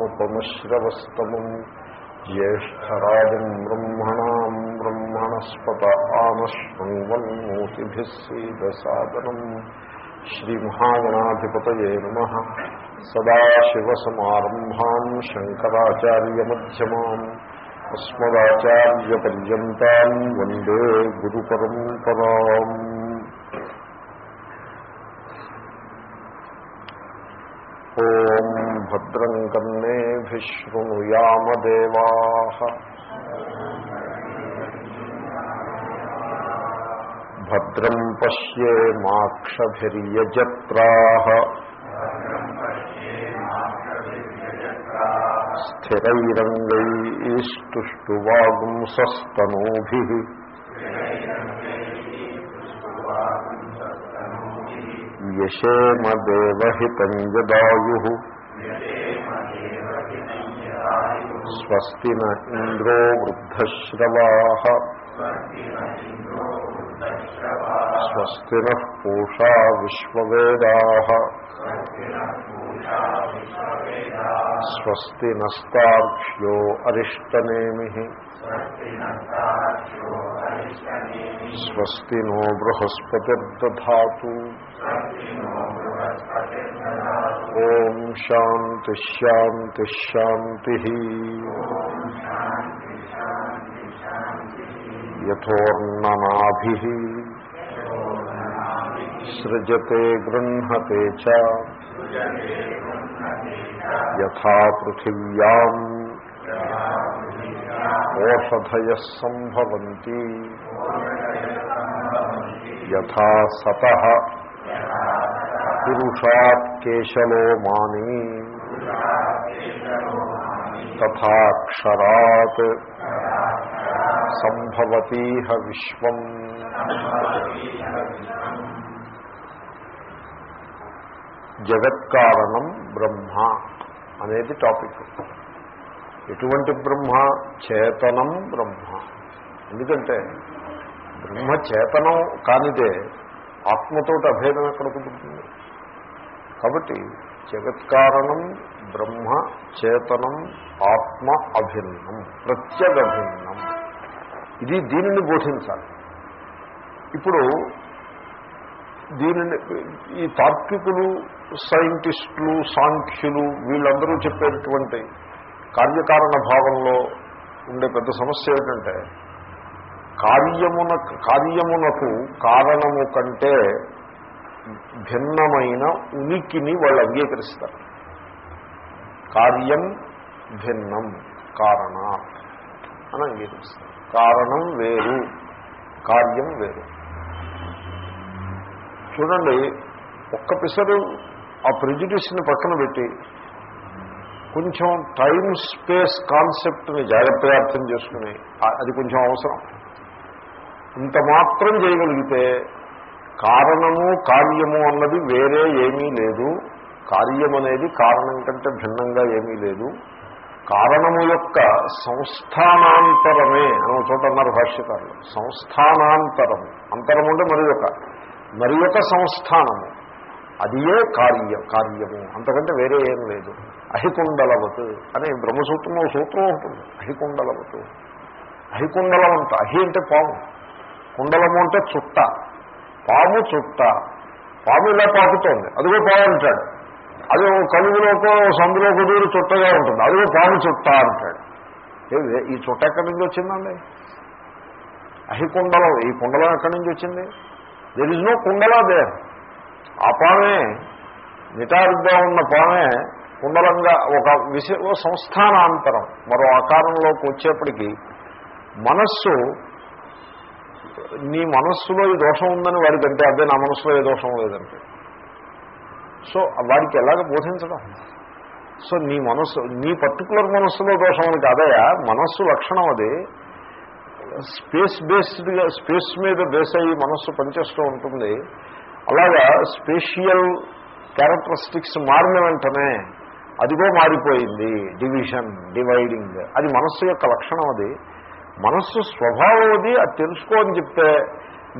సముపముశ్రవస్తమం జ్యేష్టరాజం బ్రహ్మణా బ్రహ్మణస్పత ఆనశ్వన్మూర్తిభిస్సీదసాదనం శ్రీమహాగణాధిపతయే నమ. సదాశివసమారంభా శంకరాచార్యమ్యమా అస్మదాచార్యపర్యంతం వందే గురు పరంపరా శృణుయామ దేవా భద్రం పశ్యేమాక్షజ్రా స్థిరైరంగైస్తువాగుంసూభి యశేమదేవహితంజదాయు स्वस्ति न इन्द्रो वृद्धश्रवाः। स्वस्ति नः पूषा विश्ववेदाः। स्वस्ति नस्तार्क्ष्यो अरिष्टनेमिः। स्वस्ति नो बृहस्पतिर्दधातु। ఓం శాంతి శాంతి శాంతి యథోర్ణనాభి సృజతే గృహతే యథా పృథివ్యా ఓషధయ సంభవంతి యథా సత పురుషాత్ కేశలో మాని తథాక్షరాత్ సంభవతీహ విశ్వం. జగత్కారణం బ్రహ్మ అనేది టాపిక్. ఎటువంటి బ్రహ్మ? చేతనం బ్రహ్మ. ఎందుకంటే బ్రహ్మ చేతనం కానిదే ఆత్మతోటి అభేదం ఎక్కడ కుదురుతుంది కాబట్టి జగత్కారణం బ్రహ్మ చేతనం ఆత్మ అభిన్నం ప్రత్యగభిన్నం. ఇది దీనిని బోధించాలి. ఇప్పుడు దీనిని ఈ తార్కికులు సైంటిస్టులు సాంఖ్యులు వీళ్ళందరూ చెప్పేటటువంటి కార్యకారణ భావంలో ఉండే పెద్ద సమస్య ఏమిటంటే కార్యమున కార్యమునకు కారణము కంటే భిన్నమైన ఉనికిని వాళ్ళు అంగీకరిస్తారు. కార్యం భిన్నం కారణ అని అంగీకరిస్తారు. కారణం వేరు కార్యం వేరు. చూడండి ఒక్క పిసరు ఆ ప్రిజుడిస్ని పక్కన పెట్టి కొంచెం టైం స్పేస్ కాన్సెప్ట్ని జాగ్రత్తగా అర్థం చేసుకుని అది కొంచెం అవసరం. ఇంత మాత్రం చేయగలిగితే కారణము కార్యము అన్నది వేరే ఏమీ లేదు. కార్యం అనేది కారణం కంటే భిన్నంగా ఏమీ లేదు. కారణము యొక్క సంస్థానాంతరమే అని చోట అన్నారు భాష్యకారులు. సంస్థానాంతరము. అంతరం అంటే మరి ఒక. మరి ఒక సంస్థానము. అదియే కార్య కార్యము. అంతకంటే వేరే ఏం లేదు. అహికుండలవత్ అని బ్రహ్మసూత్రంలో సూత్రం ఉంటుంది. అహికుండలవత్. అహికుండలం అంట అహి అంటే పాము. కుండలము అంటే చుట్ట. పాము చుట్ట. పాము ఇలా పాకుతోంది. అదిగో పాము అంటాడు. అది కలుగులోకో సందులో కుదురు చుట్టగా ఉంటుంది. అదిగో పాము చుట్ట అంటాడు. ఈ చుట్ట ఎక్కడి నుంచి వచ్చిందండి? అహి కుండలం ఈ కుండలం ఎక్కడి నుంచి వచ్చింది? దెర్ ఇస్ నో కుండలా దేర్ ఆ పామే నిటారుగా ఉన్న పామే కుండలంగా ఒక విశ సంస్థానాంతరం మరో ఆకారంలోకి వచ్చేప్పటికీ మనస్సు నీ మనస్సులో ఈ దోషం ఉందని వాడికంటే అదే నా మనస్సులో ఏ దోషం లేదంటే. సో వాడికి ఎలాగ బోధించడం? సో నీ మనస్సు నీ పర్టికులర్ మనస్సులో దోషం అని కాదయా మనస్సు లక్షణం అది. స్పేస్ బేస్డ్గా స్పేస్ మీద బేస్ అయ్యి మనస్సు పనిచేస్తూ ఉంటుంది. అలాగా స్పేషియల్ క్యారెక్టరిస్టిక్స్ మారిన వెంటనే అదిగో మారిపోయింది డివిజన్ డివైడింగ్ అది మనస్సు యొక్క లక్షణం అది. మనస్సు స్వభావం అది అది తెలుసుకో అని చెప్తే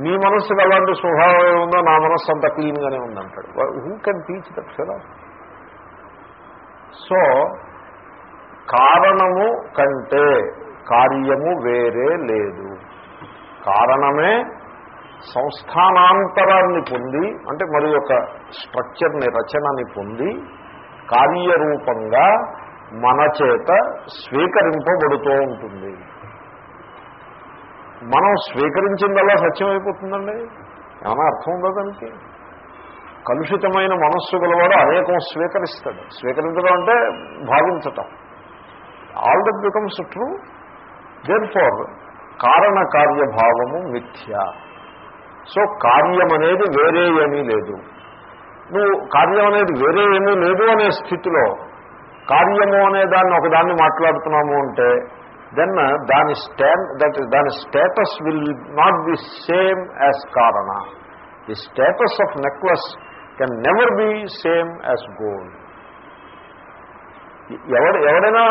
నీ మనస్సుకి అలాంటి స్వభావం ఏముందో నా మనస్సు అంత క్లీన్గానే ఉందంటాడు. హూ కెన్ టీచ్ దట్ కదా సో కారణము కంటే కార్యము వేరే లేదు. కారణమే సంస్థానాంతరాన్ని పొంది అంటే మరి ఒక స్ట్రక్చర్ని రచనని పొంది కార్యరూపంగా మన చేత స్వీకరింపబడుతూ ఉంటుంది. మనం స్వీకరించిందల్లా సత్యమైపోతుందండి? ఏమైనా అర్థం ఉందో దానికి? కలుషితమైన మనస్సు గలవాడు అనేకం స్వీకరిస్తాడు. స్వీకరించడం అంటే భావించటం. All that becomes true. Therefore కారణకార్యభావము మిథ్య. సో కార్యం అనేది వేరే ఏమీ లేదు. నువ్వు కార్యం అనేది వేరే ఏమీ లేదు అనే స్థితిలో కార్యము అనే దాన్ని ఒకదాన్ని మాట్లాడుతున్నాము అంటే దెన్ uh, దాని స్టాండ్ దట్ దాని status will not be same as కారణ the status of necklace can never be same as gold ఎవడు ఎవడైనా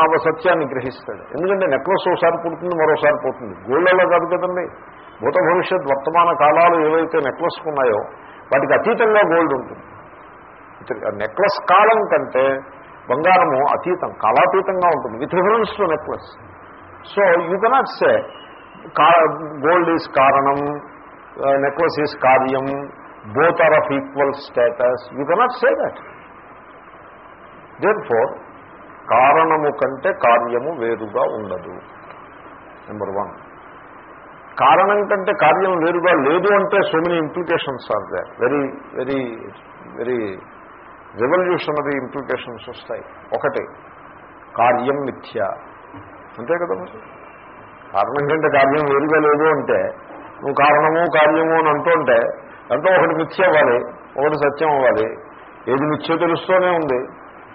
ఆ సత్యాన్ని గ్రహిస్తాడు. ఎందుకంటే నెక్లెస్ ఒకసారి పుడుతుంది మరోసారి పోతుంది. గోల్డ్లో కాదు కదండి. భూత భవిష్యత్ వర్తమాన కాలాలు ఏవైతే నెక్లెస్ ఉన్నాయో వాటికి అతీతంగా గోల్డ్ ఉంటుంది. నెక్లెస్ కాలం కంటే బంగారము అతీతం కాలాతీతంగా ఉంటుంది with reference to necklace so you cannot say gold is కారణం నెక్లెస్ ఈజ్ కార్యం both are of equal status you cannot say that therefore కారణము కంటే కార్యము వేరుగా ఉండదు. నెంబర్ వన్ కారణం కంటే కార్యం వేరుగా లేదు అంటే so many implications are they very very very revolutionary implications వస్తాయి. ఒకటి కార్యం మిథ్య. అంతే కదా మరి? కారణం కంటే కార్యం వేరుగా లేదు అంటే నువ్వు కారణము కార్యము అని అంటుంటే ఎంతో ఒకటి మిథ్య అవ్వాలి ఒకటి సత్యం అవ్వాలి. ఏది మిథ్య తెలుస్తూనే ఉంది.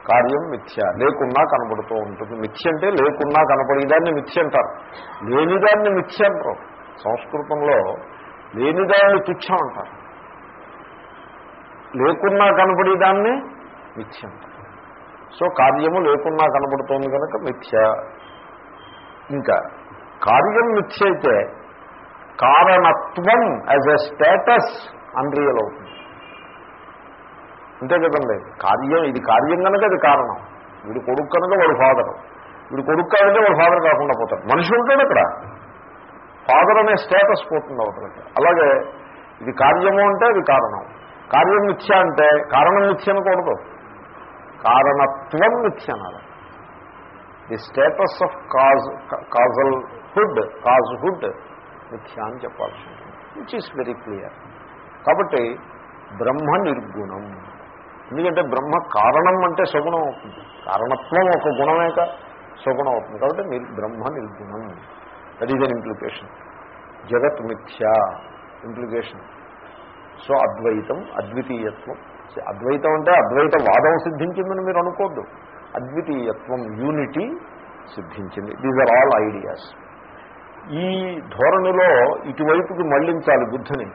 కార్యం మిథ్య లేకున్నా కనబడుతూ ఉంటుంది. మిథ్య అంటే లేకున్నా కనపడేదాన్ని మిథ్య అంటారు. లేనిదాన్ని మిథ్య అంటారు. సంస్కృతంలో లేనిదాన్ని తుచ్చం అంటారు. లేకున్నా కనపడేదాన్ని మిథ్య. సో కార్యము లేకున్నా కనపడుతోంది కనుక మిథ్య. ఇంకా కార్యం మిథ్య అయితే కారణత్వం యాజ్ ఎ స్టేటస్ అన్రియల్ అవుతుంది. అంతే కదండి? కార్యం ఇది కార్యం కనుక అది కారణం. వీడు కొడుకు కనుక వాడు ఫాదర్ వీడు కొడుకు కాదంటే వాడు ఫాదర్ కాకుండా పోతాడు. మనిషి ఉంటాడు అక్కడ. ఫాదర్ అనే స్టేటస్ పోతుంది అవతలకి. అలాగే ఇది కార్యము అంటే అది కారణం. కార్యం మిథ్య అంటే కారణం మిథ్య అనకూడదు కారణత్వం మిథ్య అనాలి. The status of cause causal hood cause hood మిథ్య అని చెప్పాల్సి ఉంటుంది విచ్ ఈస్ వెరీ క్లియర్ కాబట్టి బ్రహ్మ నిర్గుణం. ఎందుకంటే బ్రహ్మ కారణం అంటే సగుణం అవుతుంది. కారణత్వం ఒక గుణమేక సగుణం అవుతుంది. కాబట్టి మీరు బ్రహ్మ నిర్గుణం. దట్ ఈజ్ అన్ ఇంప్లికేషన్ జగత్ మిథ్య. ఇంప్లికేషన్ సో అద్వైతం అద్వితీయత్వం అద్వైతం అంటే అద్వైత వాదం సిద్ధించిందని మీరు అనుకోద్దు. అద్వితీయత్వం యూనిటీ సిద్ధించింది. దీస్ ఆర్ ఆల్ ఐడియాస్ ఈ ధోరణిలో ఇటువైపుకి మళ్ళించాలి బుద్ధిని.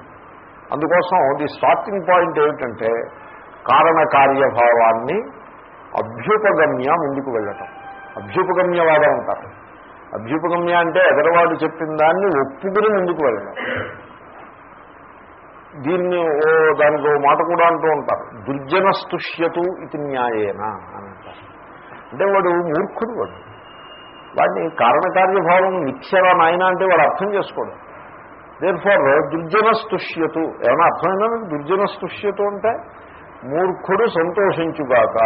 అందుకోసం ది స్టార్టింగ్ పాయింట్ ఏమిటంటే కారణకార్యభావాన్ని అభ్యుపగమ్య ముందుకు వెళ్ళటం. అభ్యుపగమ్యవాదం అంటారు. అభ్యుపగమ్య అంటే ఎదరవాడు చెప్పిన దాన్ని ఒప్పుకుని ముందుకు వెళ్ళడం దీన్ని ఓ దానికి ఓ మాట కూడా అంటూ ఉంటారు. దుర్జన స్తుష్యతు ఇది న్యాయేన అని అంటారు. అంటే వాడు మూర్ఖుడు వాడు. వాడిని కారణకార్యభావం నిత్యరా నాయన అంటే వాడు అర్థం చేసుకోడు. దేర్ ఫార్ దుర్జనస్తుష్యతు ఏమైనా అర్థమైందా మీకు దుర్జనస్తుష్యతు అంటే మూర్ఖుడు సంతోషించుగాక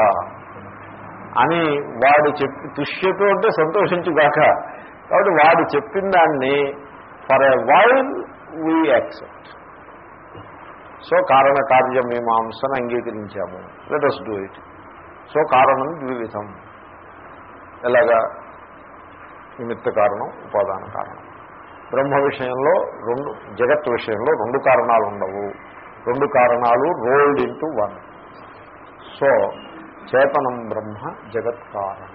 అని వాడు చెప్పి తుష్యతు అంటే సంతోషించుగాక. కాబట్టి వాడు చెప్పిన దాన్ని for a while we accept so కారణ కార్యమీమాంసను అంగీకరించాము. Let us do it so కారణం ద్వివిధం. ఎలాగా? నిమిత్త కారణం ఉపాదాన కారణం. బ్రహ్మ విషయంలో రెండు జగత్ విషయంలో రెండు కారణాలు ఉండవు రెండు కారణాలు రోల్డ్ ఇంటూ వన్ సో చేతనం బ్రహ్మ జగత్ కారణం.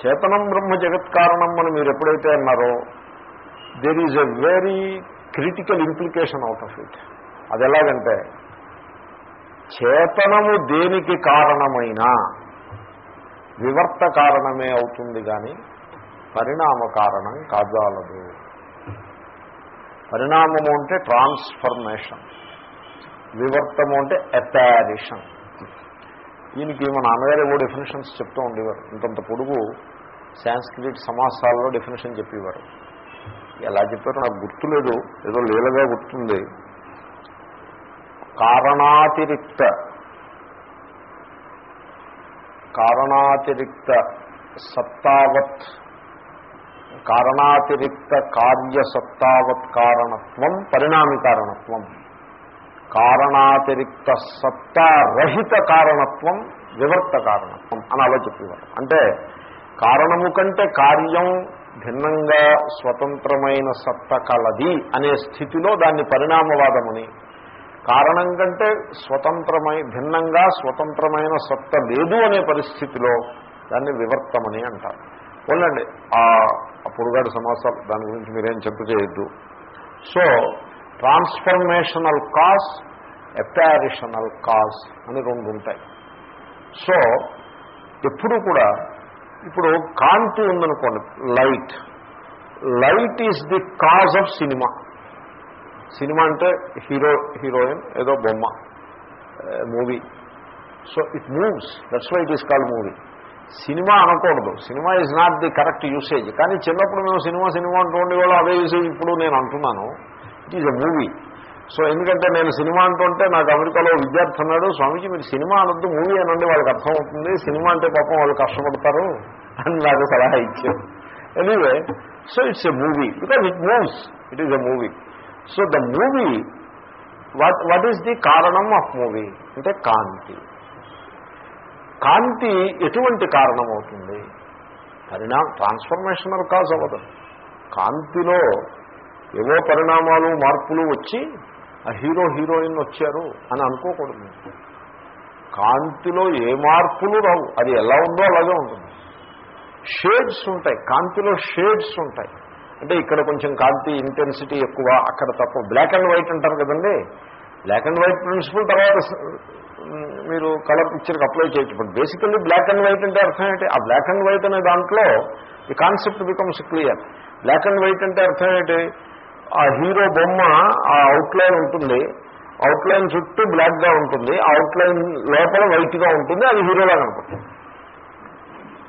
చేతనం బ్రహ్మ జగత్ కారణం అని మీరు ఎప్పుడైతే అన్నారో there is a very critical implication out of it అది ఎలాగంటే చేతనము దేనికి కారణమైనా వివర్త కారణమే అవుతుంది కానీ పరిణామ కారణం కాజాలదు. పరిణామము అంటే ట్రాన్స్ఫర్మేషన్ వివర్తము అంటే అపారిషన్ దీనికి మా నాన్నగారు ఏవో డెఫినేషన్స్ చెప్తూ ఉండేవారు. ఇంతంత పొడుగు సాంస్క్రిట్ సమాసాలలో డెఫినేషన్ చెప్పేవారు. ఎలా చెప్పారో నాకు గుర్తులేదు. ఏదో లీలగా గుర్తుంది. కారణాతిరిక్త. కారణాతిరిక్త సత్తావత్. కారణాతిరిక్త కార్యసత్తావత్ కారణత్వం పరిణామి కారణత్వం. కారణాతిరిక్త సత్తారహిత కారణత్వం వివర్త కారణత్వం అని అలా చెప్పేవారు. అంటే కారణము కంటే కార్యం భిన్నంగా స్వతంత్రమైన సత్త కలది అనే స్థితిలో దాన్ని పరిణామవాదముని కారణం కంటే స్వతంత్రమై భిన్నంగా స్వతంత్రమైన సత్త లేదు అనే పరిస్థితిలో దాన్ని వివర్తమని అంటారు. పోలండి ఆ పొరుగాడు సమాసాలు దాని గురించి మీరేం చింత చేయొద్దు. So transformational cause apparitional cause అని రెండు ఉంటాయి. సో ఎప్పుడు కూడా ఇప్పుడు కాంతి ఉందనుకోండి light. Light is the cause of cinema. Cinema అంటే హీరో హీరోయిన్ ఏదో బొమ్మ movie. So it moves that's why it is called movie cinema అనకూడదు. Cinema is not the correct usage కానీ చిన్నప్పుడు మేము సినిమా సినిమా అంటూ వాళ్ళు అదే యూసేజ్ ఇప్పుడు నేను అంటున్నాను. It is a movie so ఎందుకంటే నేను సినిమా అంటుంటే నాకు అమెరికాలో విద్యార్థి అన్నాడు స్వామీజీ మీరు సినిమా అనొద్దు మూవీ అనండి వాళ్ళకి అర్థమవుతుంది. సినిమా అంటే పాపం వాళ్ళు కష్టపడతారు అని నాకు సలహా ఇచ్చారు. Anyway so it's a movie because it moves it is a movie so the movie what what is the కారణం ఆఫ్ మూవీ అంటే కాంతి. కాంతి ఎటువంటి కారణం అవుతుంది? పరిణామ ట్రాన్స్ఫర్మేషనల్ కాజ్ అవ్వదు. కాంతిలో ఏవో పరిణామాలు మార్పులు వచ్చి ఆ హీరో హీరోయిన్ వచ్చారు అని అనుకోకూడదు. కాంతిలో ఏ మార్పులు రావు. అది ఎలా ఉందో అలాగే ఉంటుంది. షేడ్స్ ఉంటాయి. కాంతిలో షేడ్స్ ఉంటాయి. అంటే ఇక్కడ కొంచెం కాంతి ఇంటెన్సిటీ ఎక్కువ అక్కడ తక్కువ. బ్లాక్ అండ్ వైట్ అంటారు కదండి. బ్లాక్ అండ్ వైట్ ప్రిన్సిపల్ తర్వాత మీరు కలర్ పిక్చర్కి అప్లై చేయొచ్చు. But basically black and white అంటే అర్థం ఏంటి? ఆ బ్లాక్ అండ్ వైట్ అనే దాంట్లో ఈ concept becomes clear black and white అంటే అర్థం ఏంటి? ఆ హీరో బొమ్మ ఆ అవుట్లైన్ ఉంటుంది. అవుట్లైన్ చుట్టూ బ్లాక్గా ఉంటుంది. ఆ అవుట్లైన్ లోపల వైట్గా ఉంటుంది. అది హీరోలా కనపడుతుంది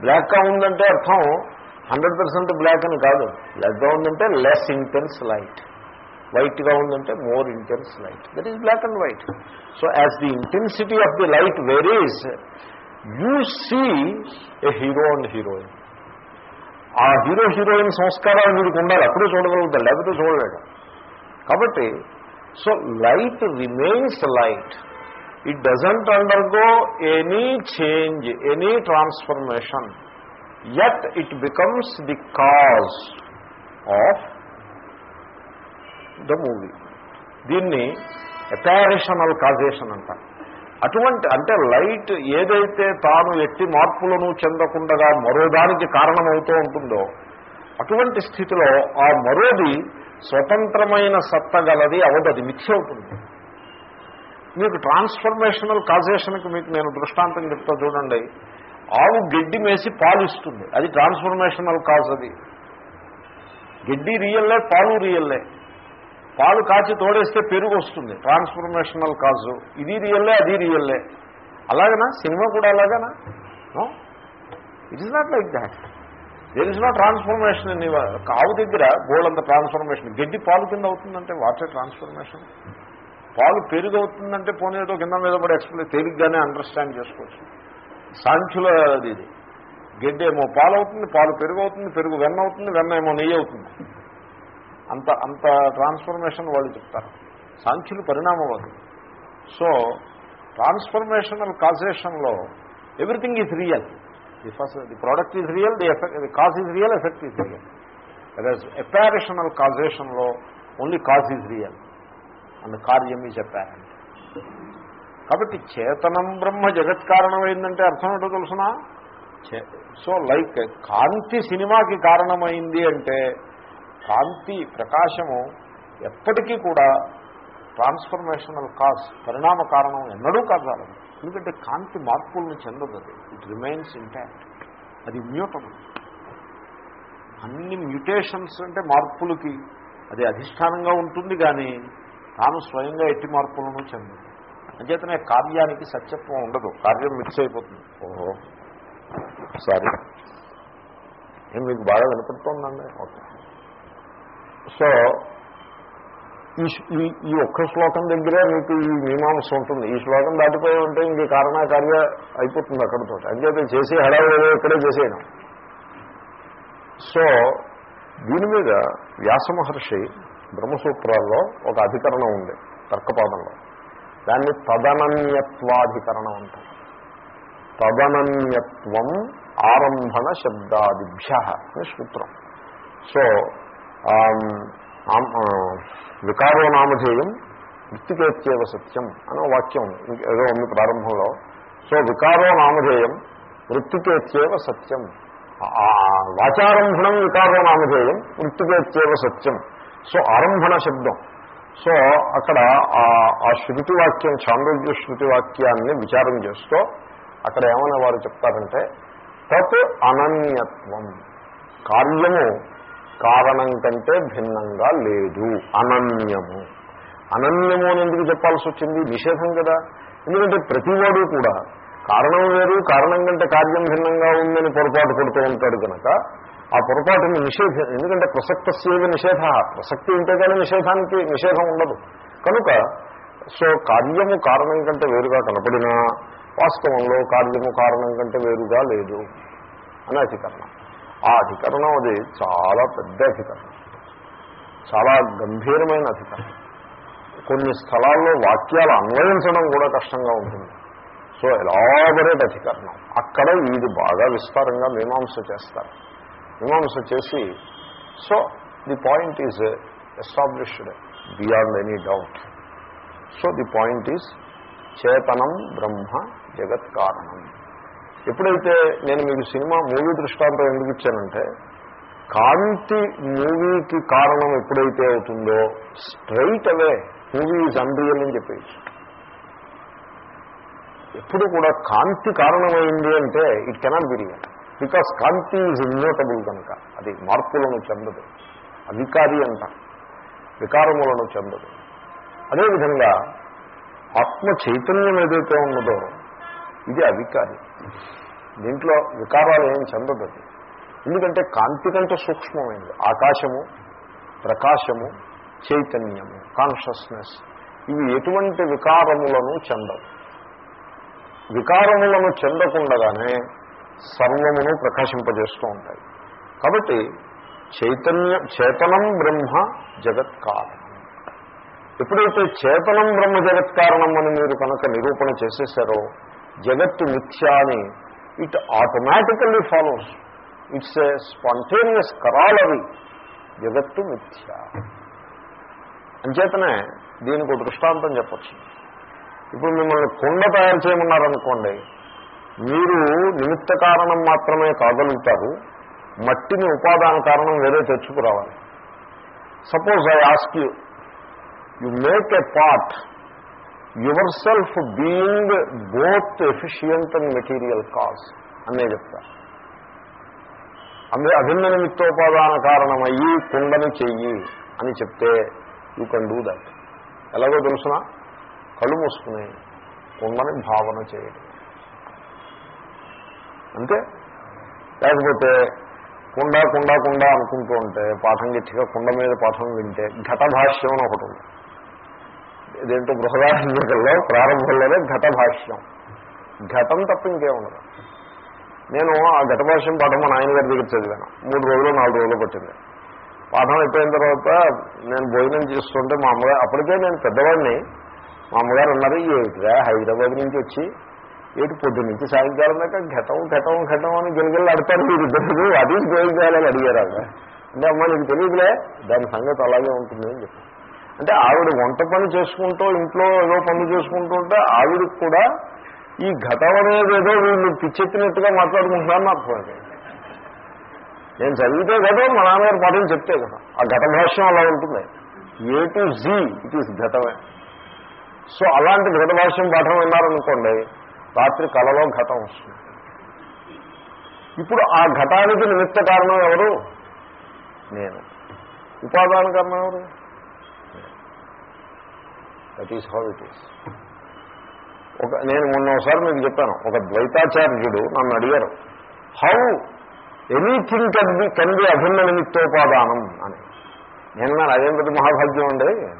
బ్లాక్గా ఉందంటే అర్థం హండ్రెడ్ పర్సెంట్ బ్లాక్ అని కాదు. బ్లాక్గా ఉందంటే లెస్ ఇంటెన్స్ లైట్ వైట్గా ఉందంటే more intense light that is black and white so as the intensity of the light varies you see a hero and heroine ఆ హీరో హీరోయిన్ సంస్కారాలు వీడికి ఉండాలి. అప్పుడే చూడగలుగుతాడు లేకపోతే చూడలేడు కాబట్టి so light remains light it doesn't undergo any change any transformation yet it becomes the cause of the movie దీన్ని అపారేషనల్ కాజేషన్ అంటారు. అటువంటి అంటే లైట్ ఏదైతే తాను ఎట్టి మార్పులను చెందకుండా మరోదానికి కారణమవుతూ ఉంటుందో అటువంటి స్థితిలో ఆ మరోది స్వతంత్రమైన సత్తగలది అవదది మిథ్య అవుతుంది. మీకు ట్రాన్స్ఫర్మేషనల్ కాజేషన్కి మీకు నేను దృష్టాంతం చెప్తా చూడండి. ఆవు గడ్డి మేసి పాలు ఇస్తుంది అది ట్రాన్స్ఫర్మేషనల్ కాజ్ అది. గడ్డి రియల్లే పాలు రియల్లే పాలు కాచి తోడేస్తే పెరుగు వస్తుంది ట్రాన్స్ఫర్మేషనల్ కాజు. ఇది రియల్లే అది రియల్లే అలాగనా? సినిమా కూడా అలాగనా? No? It is not like that there is not transformation అని కావు దగ్గర గోల్డంత ట్రాన్స్ఫర్మేషన్ గడ్డి పాలు కింద అవుతుందంటే వాట్ ట్రాన్స్ఫర్మేషన్ పాలు పెరుగు అవుతుందంటే పోనీ ఏదో కింద మీద కూడా ఎక్స్ప్లెయిన్ తేలిగ్గానే అండర్స్టాండ్ చేసుకోవచ్చు. సాంఖ్యుల ఇది. గడ్డి ఏమో పాలు అవుతుంది పాలు పెరుగు అవుతుంది పెరుగు వెన్న అవుతుంది వెన్న ఏమో నెయ్యి అవుతుంది అంత అంత ట్రాన్స్ఫర్మేషన్ వాళ్ళు చెప్తారు సాంఖ్యులు పరిణామవాదు so transformational కాజేషన్లో everything is real the first the product is real the effect the cause is real effect is real others apparitional కాజేషన్లో only cause is real and కార్యం ఈజ్ అపారెంట్ కాబట్టి చేతనం బ్రహ్మ జగత్ కారణమైందంటే అర్థం ఏంటో తెలుసునా? సో లైక్ కాంతి సినిమాకి కారణమైంది అంటే కాంతి ప్రకాశము ఎప్పటికీ కూడా ట్రాన్స్ఫర్మేషనల్ కాజ్ పరిణామ కారణం ఎన్నడూ కాదాలని ఎందుకంటే కాంతి మార్పులను చెందదు అది. ఇట్ రిమైన్స్ ఇంటాక్ట్ అది మ్యూటబుల్. అన్ని మ్యూటేషన్స్ అంటే మార్పులకి అది అధిష్టానంగా ఉంటుంది కానీ తాను స్వయంగా ఎట్టి మార్పులను చెందదు. అంచేతనే కార్యానికి సత్యత్వం ఉండదు. కార్యం మిక్స్ అయిపోతుంది. ఓహో. సారీ. నేను మీకు బాగా వినపడుతోందండి. ఓకే. సో ఈ ఈ- ఒక్క శ్లోకం దగ్గరే మీకు ఈ మీమాంస ఉంటుంది. ఈ శ్లోకం దాటిపోయి ఉంటే ఇంక కారణాకార్య అయిపోతుంది అక్కడితో. అంచేత చేసి హడావిడి ఇక్కడే చేసేయడం. సో దీని మీద వ్యాసమహర్షి బ్రహ్మసూత్రాల్లో ఒక అధికరణం ఉంది తర్కపాదంలో. దాన్ని తదనన్యత్వాధికరణం అంటారు. తదనన్యత్వం ఆరంభణ శబ్దాదిభ్య అని సూత్రం. సో వికారో నామధేయం వృత్తికేత్యేవ సత్యం అనే వాక్యం ఏదో ఉంది ప్రారంభంలో. సో వికారో నామధేయం వృత్తికేత్యేవ సత్యం. వాచారంభణం వికారో నామధేయం వృత్తికేత్యేవ సత్యం. సో ఆరంభణ శబ్దం. సో అక్కడ ఆ- శృతి వాక్యం చాంద్రోగ్య శృతి వాక్యాన్ని విచారం చేస్తూ అక్కడ ఏమైనా వారు చెప్తారంటే తత్ అనన్యత్వం. కార్యము కారణం కంటే భిన్నంగా లేదు. అనన్యము. అనన్యము అని ఎందుకు చెప్పాల్సి వచ్చింది? నిషేధం కదా. ఎందుకంటే ప్రతివాడు కూడా కారణం వేరు కారణం కంటే కార్యం భిన్నంగా ఉందని పొరపాటు పడుతూ ఉంటాడు కనుక ఆ పొరపాటుని నిషేధ ఎందుకంటే ప్రసక్తస్యేవ నిషేధ ప్రసక్తి ఉంటే కానీ నిషేధానికి నిషేధం ఉండదు. కనుక సో కార్యము కారణం కంటే వేరుగా కనపడినా వాస్తవంలో కార్యము కారణం కంటే వేరుగా లేదు అని అధికరణం. ఆ అధికరణం అది చాలా పెద్ద అధికరణం. చాలా గంభీరమైన అధికరణం. కొన్ని స్థలాల్లో వాక్యాలు అన్వయించడం కూడా కష్టంగా ఉంటుంది. సో ఎలాబరేట్ అధికరణం? అక్కడ ఇది బాగా విస్తారంగా మీమాంస చేస్తారు. మీమాంస చేసి so the point is established beyond any doubt so the point is చేతనం బ్రహ్మ జగత్ కారణం ఎప్పుడైతే నేను మీకు సినిమా మూవీ దృష్టాంతం ఎందుకు ఇచ్చానంటే కాంతి మూవీకి కారణం ఎప్పుడైతే అవుతుందో straight away movie is unreal అని చెప్పేసి ఎప్పుడు కూడా కాంతి కారణమైంది అంటే it cannot be real because Kanthi is immutable కనుక అది మార్పులను చెందదు. అవికారి అంట వికారములను చెందదు. అదేవిధంగా ఆత్మ చైతన్యం ఏదైతే ఉన్నదో ఇది అవికారి దీంట్లో వికారాలు ఏం చెందదు అది. ఎందుకంటే కాంతి కంటే సూక్ష్మమైనది. ఆకాశము ప్రకాశము చైతన్యము కాన్షియస్నెస్ ఇవి ఎటువంటి వికారములను చెందవు. వికారములను చెందకుండగానే సర్వమును ప్రకాశింపజేస్తూ ఉంటాయి. కాబట్టి చైతన్య చేతనం బ్రహ్మ జగత్కారణం. ఎప్పుడైతే చేతనం బ్రహ్మ జగత్ కారణం అని మీరు కనుక నిరూపణ చేసేసారో జగత్తు మిథ్య అని it automatically follows. It's a spontaneous కరాలవి. జగత్తు మిథ్య. అంచేతనే దీనికి ఒక దృష్టాంతం చెప్పచ్చు. ఇప్పుడు మిమ్మల్ని కుండ తయారు చేయమన్నారనుకోండి మీరు నిమిత్త కారణం మాత్రమే కాగలుగుతారు. మట్టిని ఉపాదాన కారణం వేరే తెచ్చుకురావాలి. Suppose I ask you you make a part yourself being both efficient and material cause అనే చెప్తా అందు అభిన్న నిమిత్తోపాదాన కారణమయ్యి కుండని చెయ్యి అని చెప్తే యూ కెన్ డూ దట్ ఎలాగో తెలుసిన? కళ్ళు మూసుకుని కుండని భావన చేయడం. అంతే? లేకపోతే కుండ కుండ కుండ అనుకుంటూ ఉంటే పాఠం గట్టిగా కుండ మీద పాఠం వింటే ఘటభాష్యం అని ఒకటి ఉంది. ఇదేంటో బృహదారంలో ప్రారంభంలోనే ఘటభాష్యం. ఘటం తప్ప ఇంకేముండదు నేను ఆ ఘట భాష్యం పాఠం మా నాయనగారి దగ్గర చదివాను. మూడు రోజులు నాలుగు రోజులు పట్టింది. పాఠం అయిపోయిన తర్వాత నేను భోజనం చేస్తుంటే మా అమ్మగారు అప్పటికే నేను పెద్దవాడిని. మా అమ్మగారు ఉన్నారు ఏమిటిరా హైదరాబాద్ నుంచి వచ్చి ఏటి పొద్దు నుంచి సాయంకాలం దాకా ఘటం ఘటం ఘటం అని గిలగిల్లు అడతారు మీరు ఇద్దరు అది గోయింగ్ చేయాలని అడిగారు ఆవిడ. అంటే అమ్మ నీకు తెలియదులే దాని సంగతి అలాగే ఉంటుంది అని చెప్పి అంటే ఆవిడ వంట పని చేసుకుంటూ ఇంట్లో ఏదో పనులు చేసుకుంటూ ఉంటే ఆవిడకి కూడా ఈ ఘటం అనేది ఏదో వీళ్ళు పిచ్చెత్తినట్టుగా మాట్లాడుకుంటున్నారని అర్థమైంది నేను చదివితే కదా మా నాన్నగారు పాఠం చెప్తే కదా. ఆ ఘట భాష్యం అలా ఉంటుంది. A to Z it is ఘటమే. So అలాంటి ఘట భాష్యం పాఠం విన్నారనుకోండి రాత్రి కళలో ఘటం వస్తుంది. ఇప్పుడు ఆ ఘటానికి నిమిత్త కారణం ఎవరు? నేను. ఉపాదాన కారణం ఎవరు? That is how it is ఒక నేను మొన్న ఒకసారి మీకు చెప్పాను ఒక ద్వైతాచార్యుడు నన్ను అడిగారు how anything can be can be అభిన్న నిమిత్తోపాదానం? అని. నేను నా అదేం పెద్ద మహాభాగ్యం అండి?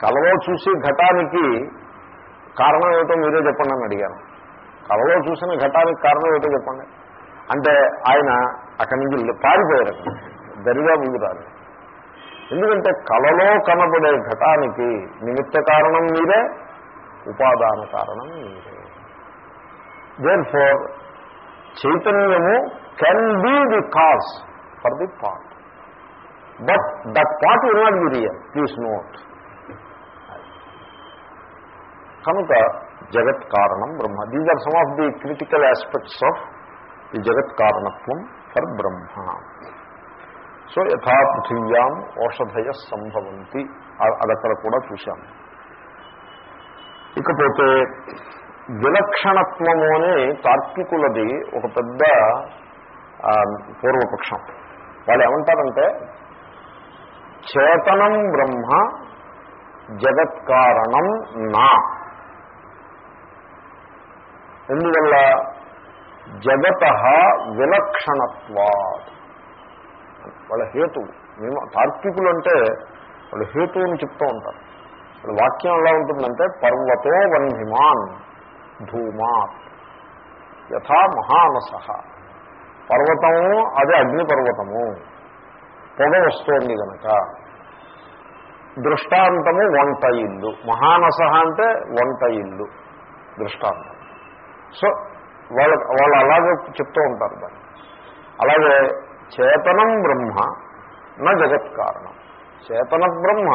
కలలో చూసి ఘటానికి కారణం ఏమిటో మీరే చెప్పండి అని అడిగాను. కలలో చూసిన ఘటానికి కారణం ఏంటో చెప్పండి. అంటే ఆయన అక్కడి నుంచి పారిపోయారు. దరిగా ముందు రాదు ఎందుకంటే కలలో కనబడే ఘటానికి నిమిత్త కారణం మీరే ఉపాదాన కారణం మీరే. దేర్ ఫోర్ చైతన్యము can be the cause for the pot but that pot will not be real please note కనుక జగత్ కారణం బ్రహ్మ. These are some of the critical aspects of the జగత్ కారణత్వం ఫర్ బ్రహ్మ. సో యథా పృథివ్యాం ఓషధయ సంభవంతి. అదక్కడ కూడా చూశాం. ఇకపోతే విలక్షణత్వము అనే తార్కికులది ఒక పెద్ద పూర్వపక్షం. వాళ్ళు ఏమంటారంటే చేతనం బ్రహ్మ జగత్కారణం నా. ఎందువల్ల? జగత విలక్షణత్వాత్. వాళ్ళ హేతువు. మేము తార్కికులు అంటే వాళ్ళు హేతువుని చెప్తూ ఉంటారు. వాళ్ళ వాక్యం ఎలా ఉంటుందంటే పర్వతో వన్హిమాన్ ధూమాత్. యథా మహానస. పర్వతము అదే అగ్నిపర్వతము పొగ వస్తోంది కనుక దృష్టాంతము వంట ఇల్లు. మహానస అంటే వంట ఇల్లు. దృష్టాంతం. సో వాళ్ళ వాళ్ళు అలాగే చెప్తూ ఉంటారు దాన్ని అలాగే చేతనం బ్రహ్మ నా జగత్ కారణం. చేతన బ్రహ్మ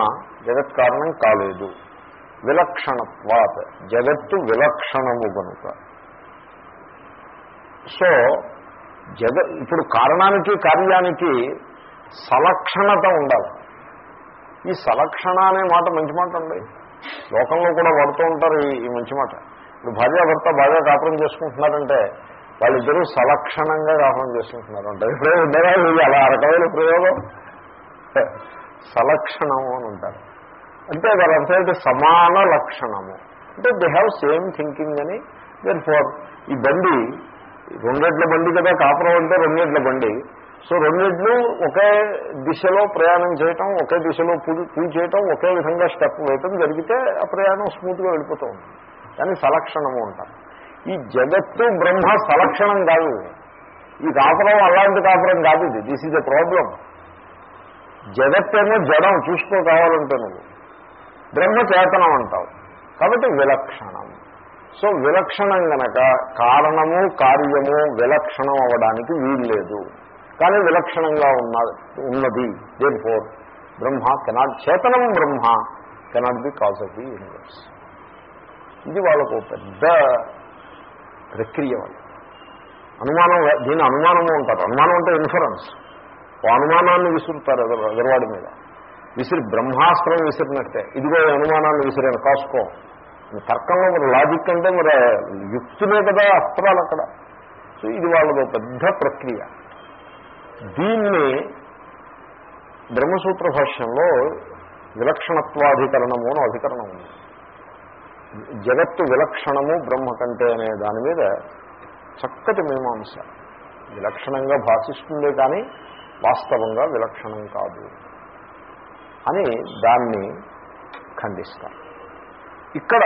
జగత్ కారణం కాలేదు. విలక్షణత్వాత్ జగత్తు విలక్షణము కనుక సో జగ ఇప్పుడు కారణానికి కార్యానికి సలక్షణత ఉండాలి. ఈ సలక్షణ అనే మాట మంచి మాట అండి. లోకంలో కూడా వాడుతూ ఉంటారు ఈ మంచి మాట. ఇప్పుడు భార్యాభర్త బాగా కాపురం చేసుకుంటున్నారంటే వాళ్ళిద్దరూ సలక్షణంగా కాపురం చేసుకుంటున్నారు. అంటే ఇప్పుడే ఉండగా ఇది అలా రకమైన ప్రయోగం. సలక్షణము అని ఉంటారు అంటే దాని అర్థం సమాన లక్షణము. అంటే దే హ్యావ్ సేమ్ థింకింగ్ అని దెన్ ఫోర్ ఈ బండి రెండెడ్ల బండి కదా కాపురం అంటే రెండెడ్ల బండి. సో రెండిడ్లు ఒకే దిశలో ప్రయాణం చేయటం ఒకే దిశలో పూజ చేయటం ఒకే విధంగా స్టెప్ వేయటం జరిగితే ఆ ప్రయాణం స్మూత్గా వెళ్ళిపోతూ ఉంటుంది. కానీ సలక్షణము అంటారు. ఈ జగత్తు బ్రహ్మ సలక్షణం కాదు. ఈ కాపురం అలాంటి కాపురం కాదు ఇది. దిస్ ఈజ్ ఎ ప్రాబ్లం జగత్తేమో జడం చూసుకో కావాలంటే నువ్వు. బ్రహ్మ చేతనం అంటావు. కాబట్టి విలక్షణం. సో విలక్షణం గనక కారణము కార్యము విలక్షణం అవ్వడానికి వీల్లేదు. కానీ విలక్షణంగా ఉన్న ఉన్నది. దేని ఫోర్ బ్రహ్మ కెనాట్ చేతనం Brahma cannot be cause of the universe ఇది వాళ్ళకు పెద్ద ప్రక్రియ వాళ్ళు అనుమానం దీని అనుమానము ఉంటారు అనుమానం అంటే ఇన్ఫరెన్స్ ఓ అనుమానాన్ని విసురుతారు ఎదరవాడి మీద. విసిరి బ్రహ్మాస్త్రం విసిరినట్టే. ఇదిగో అనుమానాన్ని విసిరాను కాసుకో. తర్కంలో మరి లాజిక్ అంటే మరి యుక్తులే కదా అస్త్రాలు అక్కడ. సో ఇది వాళ్ళది పెద్ద ప్రక్రియ. దీన్ని బ్రహ్మసూత్ర భాష్యంలో విలక్షణత్వాధికరణము అని అధికరణం ఉంది. జగత్తు విలక్షణము బ్రహ్మ కంటే అనే దాని మీద చక్కటి మీమాంస. విలక్షణంగా భాషిస్తుందే కానీ వాస్తవంగా విలక్షణం కాదు అని దాన్ని ఖండిస్తారు. ఇక్కడ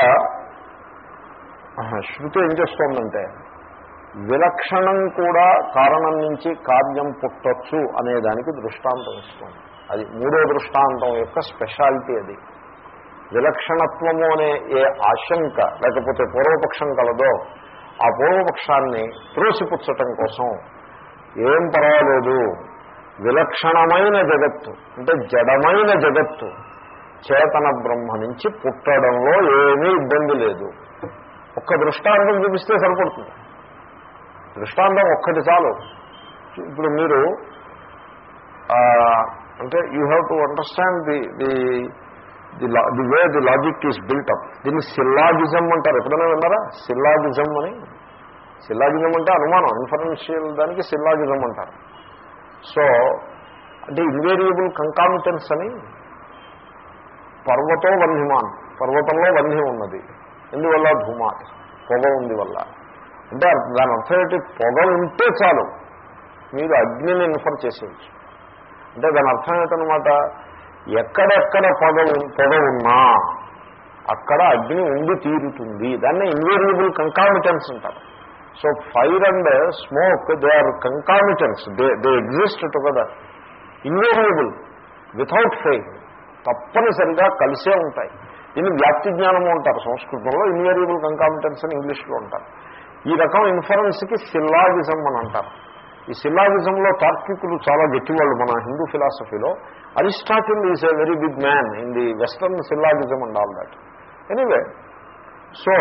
శృతి ఏం చేస్తోందంటే విలక్షణం కూడా కారణం నుంచి కార్యం పుట్టొచ్చు అనే దానికి దృష్టాంతం ఇస్తుంది. అది మూడో దృష్టాంతం యొక్క స్పెషాలిటీ అది. విలక్షణత్వము అనే ఏ ఆశంక లేకపోతే పూర్వపక్షం కలదో ఆ పూర్వపక్షాన్ని త్రోసిపుచ్చటం కోసం ఏం పర్వాలేదు. విలక్షణమైన జగత్తు అంటే జడమైన జగత్తు చేతన బ్రహ్మ నుంచి పుట్టడంలో ఏమీ ఇబ్బంది లేదు. ఒక్క దృష్టాంతం చూపిస్తే సరిపడుతుంది. దృష్టాంతం ఒక్కటి చాలు. ఇప్పుడు మీరు అంటే you have to understand the the the the way the logic is built up దీన్ని సిల్లాజిజం అంటారు. ఎప్పుడైనా విన్నారా? సిల్లాజిజం అని. సిల్లాజిజం అంటే అనుమానం. ఇన్ఫరెన్షియల్ దానికి సిల్లాజిజం అంటారు. సో అంటే ఇన్వేరియబుల్ కంకామిటెన్స్ అని పర్వతో వన్హిమాన్ పర్వతంలో వన్హి ఉన్నది. ఎందువల్ల? ధూమాత్ పొగ ఉంది వల్ల అంటే దాని అర్థం ఏంటి? పొగ ఉంటే చాలు. మీరు అగ్నిని ఇన్ఫర్ చేసేయచ్చు. అంటే దాని అర్థం ఏంటనమాట ఎక్కడెక్కడ పొగ పొగ ఉన్నా అక్కడ అగ్ని ఉండి తీరుతుంది. దాన్ని ఇన్వేరియబుల్ కంకామిటెన్స్ అంటారు. So fire and smoke they are concomitance they they exist together invariable without fail తప్పనిసరిగా కలిసే ఉంటాయి. దీన్ని వ్యాప్తి జ్ఞానము అంటారు. సంస్కృతంలో ఇన్వేరియబుల్ కంకామిటెన్స్ అని ఇంగ్లీష్లో ఉంటారు ఈ రకం ఇన్ఫరెన్స్కి సిల్లాగిజం అని అంటారు. ఈ సిల్లాగిజంలో తార్కికులు చాలా గట్టివాళ్ళు మన Hindu ఫిలాసఫీలో Aristotle is a very big man in the western syllogism and all that anyway so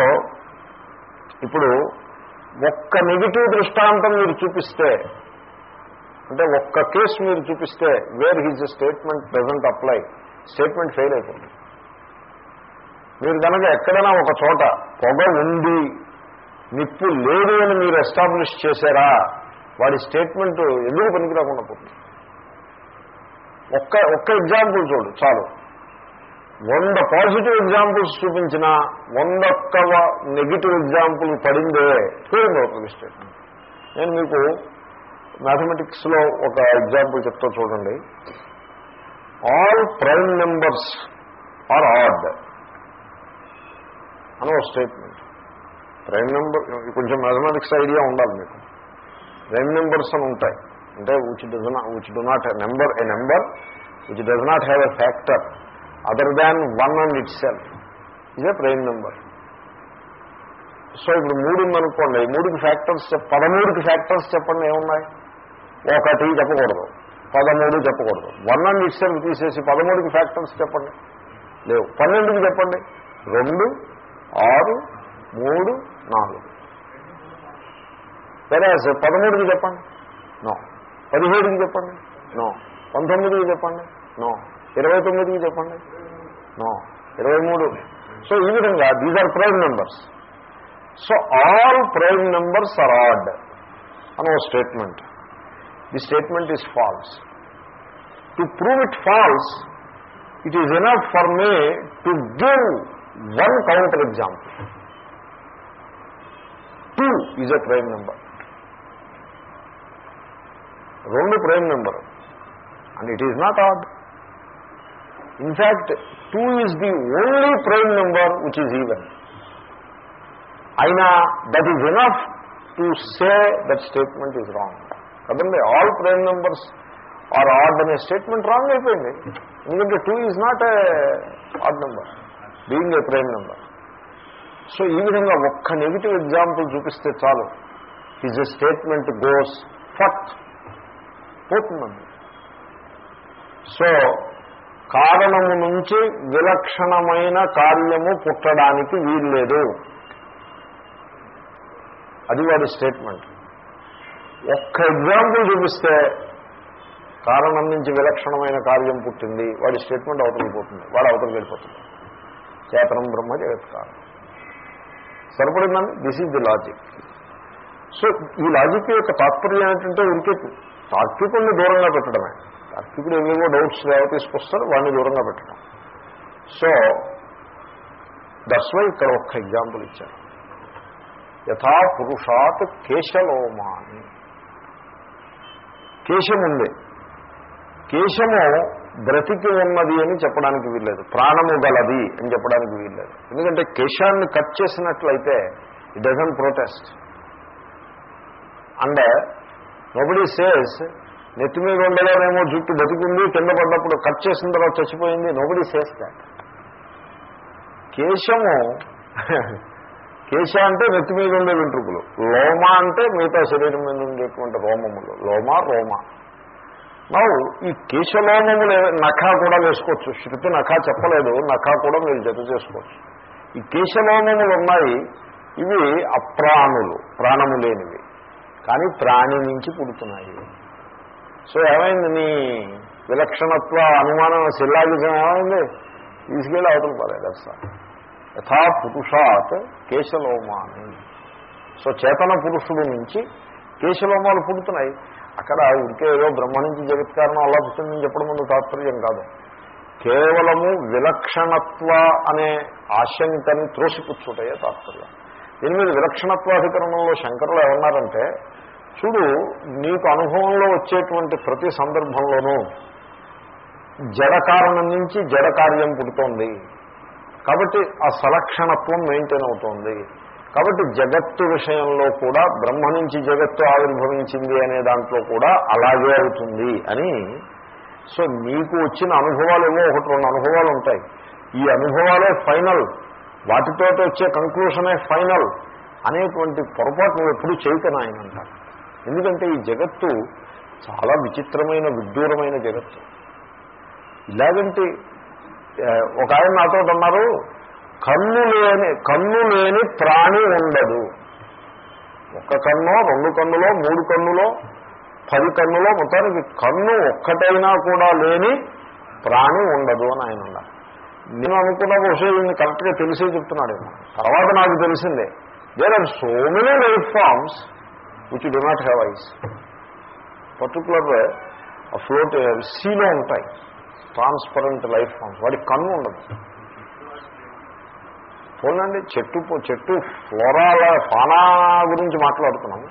ఇప్పుడు ఒక్క నెగిటివ్ దృష్టాంతం మీరు చూపిస్తే అంటే ఒక్క కేసు మీరు చూపిస్తే where his statement present apply statement fail అయిపోతుంది. మీరు కనుక ఎక్కడైనా ఒక చోట పొగ ఉంది నిప్పు లేదు అని మీరు ఎస్టాబ్లిష్ చేశారా వాడి స్టేట్మెంట్ ఎందుకు పనికి రాకుండా పోతుంది? ఒక్క ఒక్క ఎగ్జాంపుల్ చూడు చాలు. వంద పాజిటివ్ ఎగ్జాంపుల్స్ చూపించినా వందొక్క నెగిటివ్ ఎగ్జాంపుల్ పడిందే ఫెయిల్ అవుతుంది స్టేట్మెంట్ నేను మీకు మ్యాథమెటిక్స్లో ఒక ఎగ్జాంపుల్ చెప్తా చూడండి. All prime numbers are odd అని ఒక స్టేట్మెంట్ ప్రైమ్ నెంబర్ కొంచెం మ్యాథమెటిక్స్ ఐడియా ఉండాలి మీకు. ప్రైమ్ నెంబర్స్ అని ఉంటాయి. అంటే which does not which do not number a number which does not have a factor other than one and itself ఇదే prime number so ఇప్పుడు మూడు ఉందనుకోండి మూడుకి ఫ్యాక్టర్స్ పదమూడుకి ఫ్యాక్టర్స్ చెప్పండి ఏమున్నాయి? ఒకటి చెప్పకూడదు. పదమూడు చెప్పకూడదు. వన్ అండ్ ఇట్ సెల్ఫ్ తీసేసి పదమూడుకి ఫ్యాక్టర్స్ చెప్పండి. లేవు. పన్నెండుకి చెప్పండి. రెండు ఆరు మూడు నాలుగు. సరే పదమూడుకి చెప్పండి. నో పదిహేడుకి చెప్పండి. నో. పంతొమ్మిదికి చెప్పండి. నో. ఇరవై తొమ్మిదికి చెప్పండి. నో. ఇరవై మూడు సో ఈ విధంగా these are prime numbers so all prime numbers are odd అని ఒక statement the statement is false to prove it false it is enough for me to give one counter example two is a prime number రెండు prime number and it is not odd in fact two is the only prime number which is even అయినా that is enough to say that statement is wrong కదండి all prime numbers are odd అనే statement wrong అయిపోయింది ఎందుకంటే two is not a odd number being a prime number so ఈ విధంగా ఒక్క negative example చూపిస్తే చాలు. హిజ్ స్టేట్మెంట్ గోస్ ఫట్ పోతున్నది సో కారణము నుంచి విలక్షణమైన కార్యము పుట్టడానికి వీల్లేదు. అది వాడి స్టేట్మెంట్ ఒక్క ఎగ్జాంపుల్ చూపిస్తే కారణం నుంచి విలక్షణమైన కార్యం పుట్టింది వాడి స్టేట్మెంట్ అవతలిపోతుంది వాడు అవతలికి వెళ్ళిపోతుంది. చేతనం బ్రహ్మ జగత్కారం సరిపడిందండి this is the logic so ఈ లాజిక్ యొక్క తాత్పర్యం ఏంటంటే ఉరికి తార్కికుడిని దూరంగా పెట్టడమే. తార్కికుడు ఏవేవో డౌట్స్ లేవ తీసుకొస్తారు వాడిని దూరంగా పెట్టడం. సో దట్స్ వై ఇక్కడ ఒక్క ఎగ్జాంపుల్ ఇచ్చారు. యథా పురుషాత్ కేశలోమాని. కేశం ఉంది కేశము బ్రతికి ఉన్నది అని చెప్పడానికి వీల్లేదు. ప్రాణము గలది అని చెప్పడానికి వీల్లేదు. ఎందుకంటే కేశాన్ని కట్ చేసినట్లయితే it doesn't protest and nobody says నెత్తి మీద ఉండలేనేమో జుట్టు బతికింది కింద పడ్డప్పుడు కట్ చేసిన తర్వాత చచ్చిపోయింది. నోబడి సేస్ దాట్ కేశము కేశ అంటే నెత్తి మీద ఉండే వెంట్రుకలు. లోమ అంటే మిగతా శరీరం మీద ఉండేటువంటి రోమములు. లోమ రోమ. నవ్వు ఈ కేశలోమములు నఖ కూడా వేసుకోవచ్చు. శృతి నఖ చెప్పలేదు నఖ కూడా మీరు జత చేసుకోవచ్చు. ఈ కేశలోమములు ఉన్నాయి ఇవి అప్రాణులు ప్రాణము లేనివి కానీ ప్రాణి నుంచి పుడుతున్నాయి. సో ఏమైంది? నీ విలక్షణత్వ అనుమానం శిల్లాగిజం ఏమైంది? తీసుకెళ్ళి అవతల పడేది సార్ యథా పురుషాత్ కేశలోమాని. సో చేతన పురుషుడు నుంచి కేశలోమాలు పుడుతున్నాయి. అక్కడ ఉడికే ఏదో బ్రహ్మ నుంచి జగత్కారణం అలా పుట్టిందని చెప్పడం ముందు తాత్పర్యం కాదు. కేవలము విలక్షణత్వ అనే ఆశంకని త్రోసిపుచ్చుటయే తాత్పర్యం. దీని మీద విలక్షణత్వాధికరణంలో శంకరులు ఏమన్నారంటే చూడు నీకు అనుభవంలో వచ్చేటువంటి ప్రతి సందర్భంలోనూ జడ కారణం నుంచి జడ కార్యం పుడుతోంది. కాబట్టి ఆ సలక్షణత్వం మెయింటైన్ అవుతోంది. కాబట్టి జగత్తు విషయంలో కూడా బ్రహ్మ నుంచి జగత్తు ఆవిర్భవించింది అనే దాంట్లో కూడా అలాగే అవుతుంది అని. సో నీకు వచ్చిన అనుభవాలు ఏవో ఒకటి రెండు అనుభవాలు ఉంటాయి. ఈ అనుభవాలే ఫైనల్. వాటితో వచ్చే కంక్లూషనే ఫైనల్ అనేటువంటి పొరపాటు నువ్వు ఎప్పుడు చేయకను ఆయన అంటారు. ఎందుకంటే ఈ జగత్తు చాలా విచిత్రమైన విడ్డూరమైన జగత్తు. ఇలాగంటే ఒక ఆయన నాతో అన్నారు కన్ను లేని కన్ను లేని ప్రాణి ఉండదు. ఒక కన్ను రెండు కన్నులో మూడు కన్నులో పది కన్నులో మొత్తానికి కన్ను ఒక్కటైనా కూడా లేని ప్రాణి ఉండదు అని ఆయన అన్నారు. నేను అనుకున్న బహుశా ఈయన కరెక్ట్గా తెలిసే చెప్తున్నాడు తర్వాత నాకు తెలిసిందే. There are so many life forms which do not have eyes particular float సీలో ఉంటాయి. ట్రాన్స్పరెంట్ లైఫ్ ఫార్మ్స్ వాడికి కన్ను ఉండదు. పోలండి చెట్టు చెట్టు ఫ్లోరాల ఫానా గురించి మాట్లాడుతున్నాము.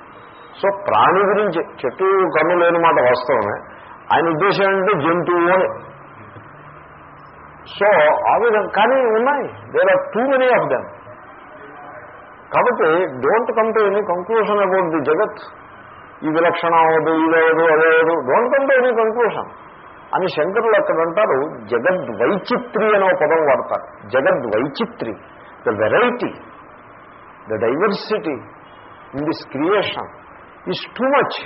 సో ప్రాణి గురించి చెట్టు కన్ను లేని మాట వాస్తవమే. ఆయన ఉద్దేశం ఏంటంటే జంతువు అని. సో ఆ విధంగా కానీ ఉన్నాయి. There are too many of them కాబట్టి don't come to any conclusion about the jagat. ఈ విలక్షణ అవ్వదు ఇదవదు అదేవదు don't come to any conclusion అని శంకరులు అక్కడ అంటారు జగద్వైచిత్రి అనే పదం వాడతారు. జగద్వైచిత్రి the variety the diversity in this creation is too much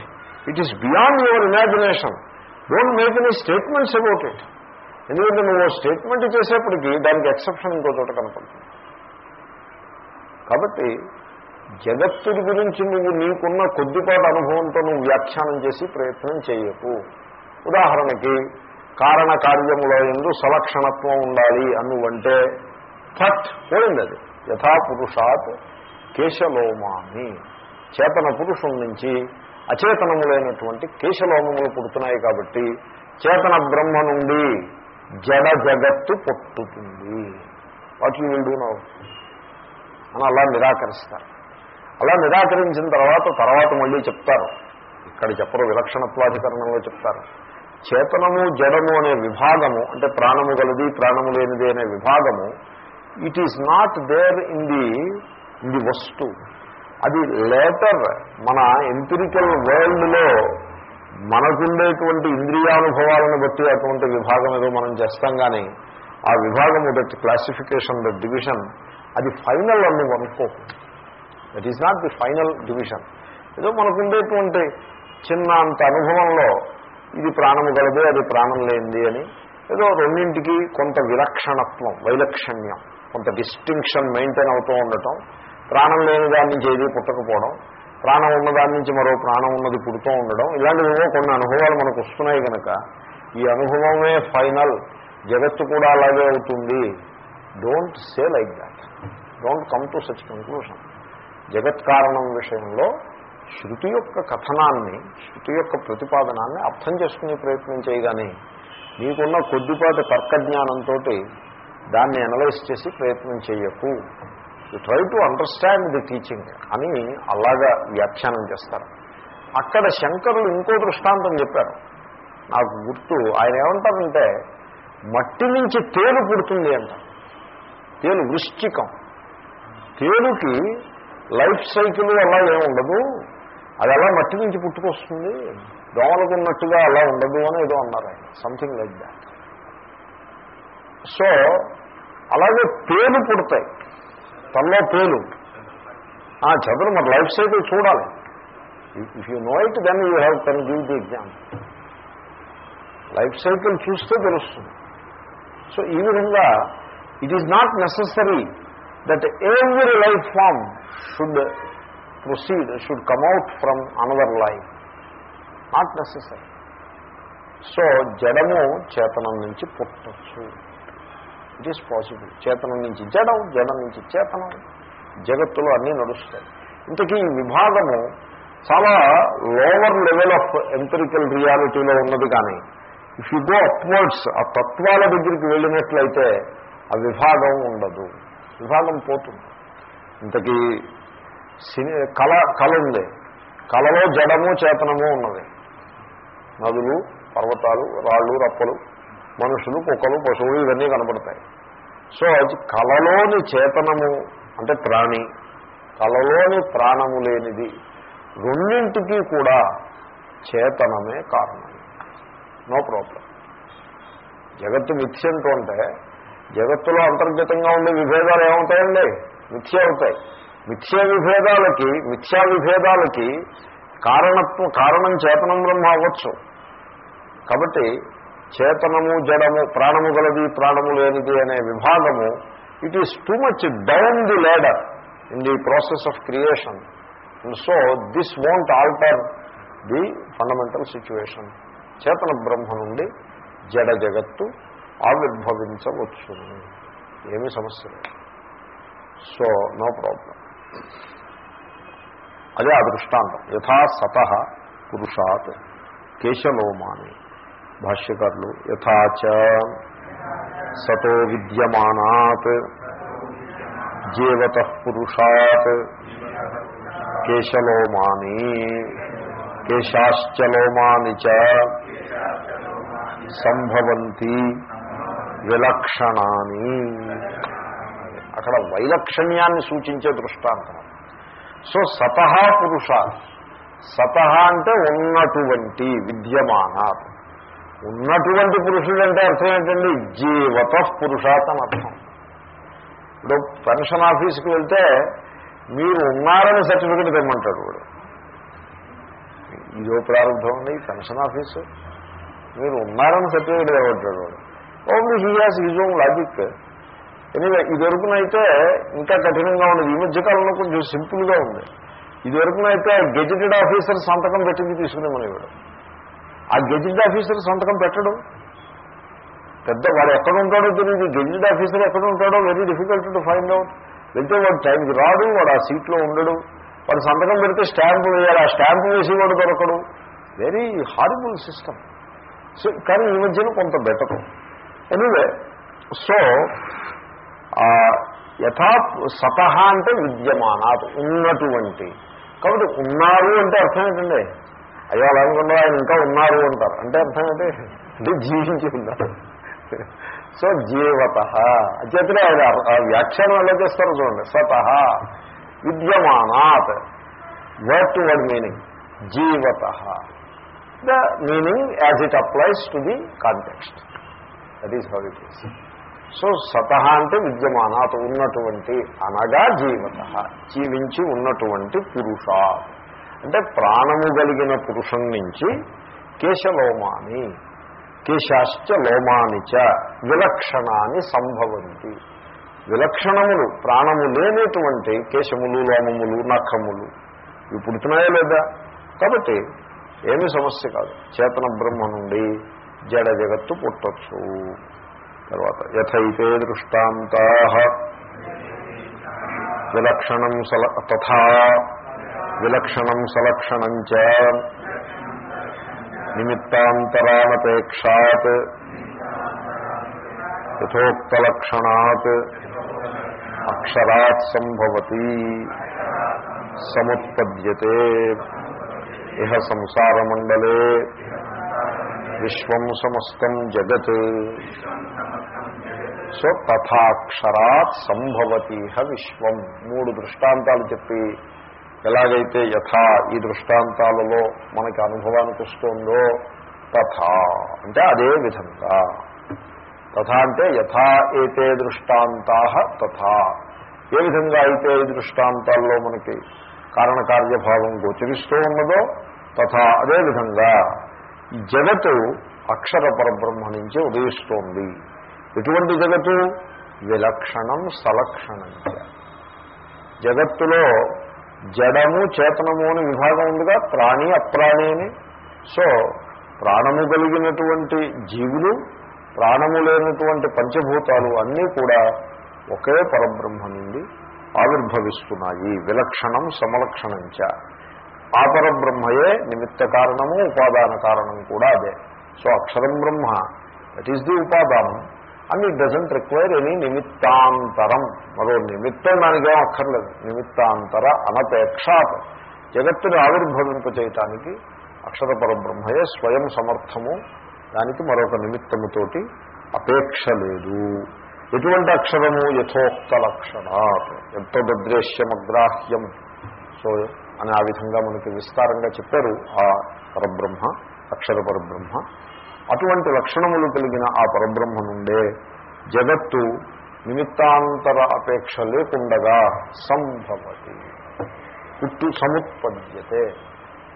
it is beyond your imagination don't make any statements about it ఎందుకంటే నువ్వు స్టేట్మెంట్ చేసేప్పటికీ దానికి ఎక్సెప్షన్ ఇంకో చోట కనపడుతుంది. కాబట్టి జగత్తుడి గురించి నువ్వు నీకున్న కొద్దిపాటి అనుభవంతో నువ్వు వ్యాఖ్యానం చేసి ప్రయత్నం చేయకు. ఉదాహరణకి కారణ కార్యముల ఎందు సలక్షణత్వం ఉండాలి అనువంటే ఫట్ పోయింది అది యథాపురుషాత్ కేశలోమాని చేతన పురుషుల నుంచి అచేతనములైనటువంటి కేశలోమములు పుడుతున్నాయి కాబట్టి చేతన బ్రహ్మ నుండి జడ జగత్తు పొట్టుతుంది. What you will do now? అని అలా నిరాకరిస్తారు. అలా నిరాకరించిన తర్వాత తర్వాత మళ్ళీ చెప్తారు. ఇక్కడ చెప్పరు విలక్షణత్వాధికరణంలో చెప్తారు. చేతనము జడము అనే విభాగము అంటే ప్రాణము గలది ప్రాణము లేనిది అనే విభాగము it is not there in the in the వస్తు అది లేటర్ మన ఎంపిరికల్ వరల్డ్లో మనకుండేటువంటి ఇంద్రియానుభవాలను బట్టి అటువంటి విభాగం ఏదో మనం చేస్తాం కానీ ఆ విభాగము దట్ క్లాసిఫికేషన్ దట్ డివిజన్ అది ఫైనల్ అని నువ్వు అనుకో that is not the final division ఏదో మనకుండేటువంటి చిన్న అంత అనుభవంలో ఇది ప్రాణము గలదు అది ప్రాణం లేనిది అని ఏదో రెండింటికి కొంత విలక్షణత్వం వైలక్షణ్యం కొంత డిస్టింక్షన్ మెయింటైన్ అవుతూ ఉండటం ప్రాణం లేని దాని నుంచి ఏది పుట్టకపోవడం ప్రాణం ఉన్న దాని నుంచి మరో ప్రాణం ఉన్నది పుడుతూ ఉండడం ఇలాంటివివో కొన్ని అనుభవాలు మనకు వస్తున్నాయి కనుక ఈ అనుభవమే ఫైనల్ జగత్తు కూడా అలాగే అవుతుంది. Don't say like that don't come to such conclusion జగత్ కారణం విషయంలో శృతి యొక్క కథనాన్ని శృతి యొక్క ప్రతిపాదనాన్ని అర్థం చేసుకునే ప్రయత్నం చేయగానే నీకున్న కొద్దిపాటి తర్కజ్ఞానంతో దాన్ని అనలైజ్ చేసి ప్రయత్నం చేయకు. You try to understand the teaching అని అలాగా వ్యాఖ్యానం చేస్తారు. అక్కడ శంకరులు ఇంకో దృష్టాంతం చెప్పారు. నాకు గుర్తు ఆయన ఏమంటారంటే మట్టి నుంచి తేలు పుడుతుంది అంట. తేలు వృశ్చికం. తేలుకి లైఫ్ సైకిల్ అలా ఏముండదు అది అలా మట్టి నుంచి పుట్టుకొస్తుంది. దోమలకు ఉన్నట్టుగా అలా ఉండదు అని ఏదో అన్నారు ఆయన. సంథింగ్ లైక్ దాట్ సో అలాగే పేలు పుడతాయి. తనలో పేలు ఆ చదువు మరి లైఫ్ సైకిల్ చూడాలి. If you know it then you have can give the exam life cycle చూస్తే తెలుస్తుంది. సో ఈ విధంగా it is not necessary that every life form should proceed should come out from another life not necessary so జడము చేతనం నుంచి పుట్టచ్చు. It is possible చేతనం నుంచి జడం జడం నుంచి చేతనం. జగత్తులో అన్నీ నడుస్తాయి. ఇంతకీ ఈ విభాగము చాలా లోవర్ లెవెల్ ఆఫ్ ఎంపెరికల్ రియాలిటీలో ఉన్నది కానీ ఇఫ్ యు గో అప్వర్డ్స్ ఆ తత్వాల దగ్గరికి వెళ్ళినట్లయితే ఆ విభాగం ఉండదు. విభాగం పోతుంది. ఇంతకీ సినీ కళ కళ ఉంది. కళలో జడము చేతనము ఉన్నది. నదులు పర్వతాలు రాళ్ళు రప్పలు మనుషులు కుక్కలు పశువులు ఇవన్నీ కనపడతాయి. సో అది కలలోని చేతనము అంటే ప్రాణి కలలోని ప్రాణము లేనిది రెండింటికి కూడా చేతనమే కారణం. No problem. జగత్తు మిథ్య అంటూ అంటే జగత్తులో అంతర్గతంగా ఉండే విభేదాలు ఏమవుతాయండి మిథ్య అవుతాయి. మిథ్య విభేదాలకి మిథ్యా విభేదాలకి కారణత్వం కారణం చేతనం బ్రహ్మ అవ్వచ్చు. కాబట్టి చేతనము జడము ప్రాణము గలది ప్రాణము లేనిది అనే విభాగము it is too much down the ladder in the process of creation so this won't alter the fundamental situation చేతన బ్రహ్మ నుండి జడ జగత్తు ఆవిర్భవించవచ్చు ఏమీ సమస్య లేదు. సో నో ప్రాబ్లం అదే ఆ దృష్టాంతం. యథా సత పురుషాత్ కేశలోమాని. భాష్యకారులు యథాచ సతో విద్యమానాత్ జీవత పురుషాత్ కేశలోమాని కేశాశ్చలోమాని చ సంభవంతి విలక్షణాని. అక్కడ వైలక్షణ్యాన్ని సూచించే దృష్టాంతం. సో సతహా పురుష సతహ అంటే ఉన్నటువంటి విద్యమాన ఉన్నటువంటి పురుషుడు అంటే అర్థం ఏంటండి? జీవత పురుషాత్ అని అర్థం. ఇప్పుడు పెన్షన్ ఆఫీస్కి వెళ్తే మీరు ఉన్నారని సర్టిఫికెట్ తెమ్మంటాడు వాడు. ఇదో ప్రారంభం ఉంది పెన్షన్ ఆఫీసు. మీరు ఉన్నారని సర్టిఫికెట్ తెమ్మంటాడు వాడు. Only he has his own logic anyway ఇదివరకునైతే ఇంకా కఠినంగా ఉండదు ఈ మధ్యకాలంలో కొంచెం సింపుల్గా ఉంది. ఇదివరకునైతే గెజిటెడ్ ఆఫీసర్ సంతకం పెట్టింది తీసుకునేమనేవాడు ఆ గెజిట్ ఆఫీసర్ సంతకం పెట్టడు. పెద్ద వాడు ఎక్కడ ఉంటాడో తెలియదు గెజిట్ ఆఫీసర్ ఎక్కడ ఉంటాడో very difficult to find out వెళ్తే వాడు టైంకి రాడు వాడు ఆ సీట్లో ఉండడు. వాడు సంతకం పెడితే స్టాంపు వేయాలి. ఆ స్టాంపు వేసి వాడు దొరకడు. వెరీ హారిబుల్ సిస్టమ్ సో కానీ ఈ మధ్యన కొంత బెటరు ఎనివే సో యథా సతహ అంటే విద్యమానాత్ ఉన్నటువంటి. కాబట్టి ఉన్నారు అంటే అర్థం ఏంటండి? అయ్యో అలా ఆయన ఇంకా ఉన్నారు అంటారు. అంటే అర్థం ఏంటి? అంటే జీవించి ఉన్నారు. సో జీవత. అచేతనే ఆయన వ్యాఖ్యానం ఎలా చేస్తారో చూడండి. సత విద్యమానాత్. Word to word meaning జీవత. The meaning as it applies to the context that is how it is so సత అంటే విద్యమానాత్ ఉన్నటువంటి అనగా జీవత. జీవించి ఉన్నటువంటి పురుష అంటే ప్రాణము కలిగిన పురుషం నుంచి కేశలోమాని కేశాశ్చ లోమానిచ విలక్షణాన్ని సంభవంతి. విలక్షణములు ప్రాణము లేనటువంటి కేశములు లోమములు నఖములు ఇవి పుడుతున్నాయా లేదా? కాబట్టి ఏమీ సమస్య కాదు. చేతన బ్రహ్మ నుండి జడ జగత్తు పుట్టచ్చు. తర్వాత యథైతే దృష్టాంతా. విలక్షణం సల తథా విలక్షణం సలక్షణం చ. నిమిత్తాంతరానపేక్షాత్. యథోక్తలక్షణాత్. అక్షరాత్ సంభవతి. సముత్పద్యతే. ఇహ సంసారమండలే. విశ్వం సమస్తం జగత్. సో తథాక్షరాత్ సంభవతీహ విశ్వం. మూడు దృష్టాంతాలు చెప్పి ఎలాగైతే యథా ఈ దృష్టాంతాలలో మనకి అనుభవానికి వస్తుందో తథా. అంటే అదే విధంగా. తథా అంటే యథా ఏతే దృష్టాంతా తథా. ఏ విధంగా అయితే ఈ దృష్టాంతాల్లో మనకి కారణకార్యభావం గోచరిస్తూ ఉన్నదో తథా. అదేవిధంగా ఈ జగత్తు అక్షర పరబ్రహ్మ నుంచి ఉదయిస్తోంది. ఎటువంటి జగత్తు? విలక్షణం సలక్షణం జగత్తులో జడము చేతనము అని విభాగం ఉందిగా ప్రాణి అప్రాణి అని. సో ప్రాణము కలిగినటువంటి జీవులు ప్రాణము లేనటువంటి పంచభూతాలు అన్నీ కూడా ఒకే పరబ్రహ్మ నుండి ఆవిర్భవిస్తున్నాయి. విలక్షణం సమలక్షణంచ. ఆ పరబ్రహ్మయే నిమిత్త కారణము ఉపాదాన కారణం కూడా అదే. సో అక్షరం బ్రహ్మ. That is the ఉపాదానం. And it doesn't require any నిమిత్తాంతరం మరో నిమిత్తం దానికేం అక్కర్లేదు. నిమిత్తాంతర అనపేక్షాత్. జగత్తుని ఆవిర్భవింప చేయటానికి అక్షర పరబ్రహ్మయే స్వయం సమర్థము. దానికి మరొక నిమిత్తముతోటి అపేక్ష లేదు. ఎటువంటి అక్షరము? యథోక్త లక్షణాత్. ఎంతో దద్రేశ్యమగ్రాహ్యం సో అని ఆ విధంగా మనకి విస్తారంగా చెప్పారు ఆ పరబ్రహ్మ అక్షర పరబ్రహ్మ. అటువంటి లక్షణములు కలిగిన ఆ పరబ్రహ్మ నుండే జగత్తు నిమిత్తాంతర అపేక్ష లేకుండగా సంభవతి. పుట్టు సముత్పద్యతే.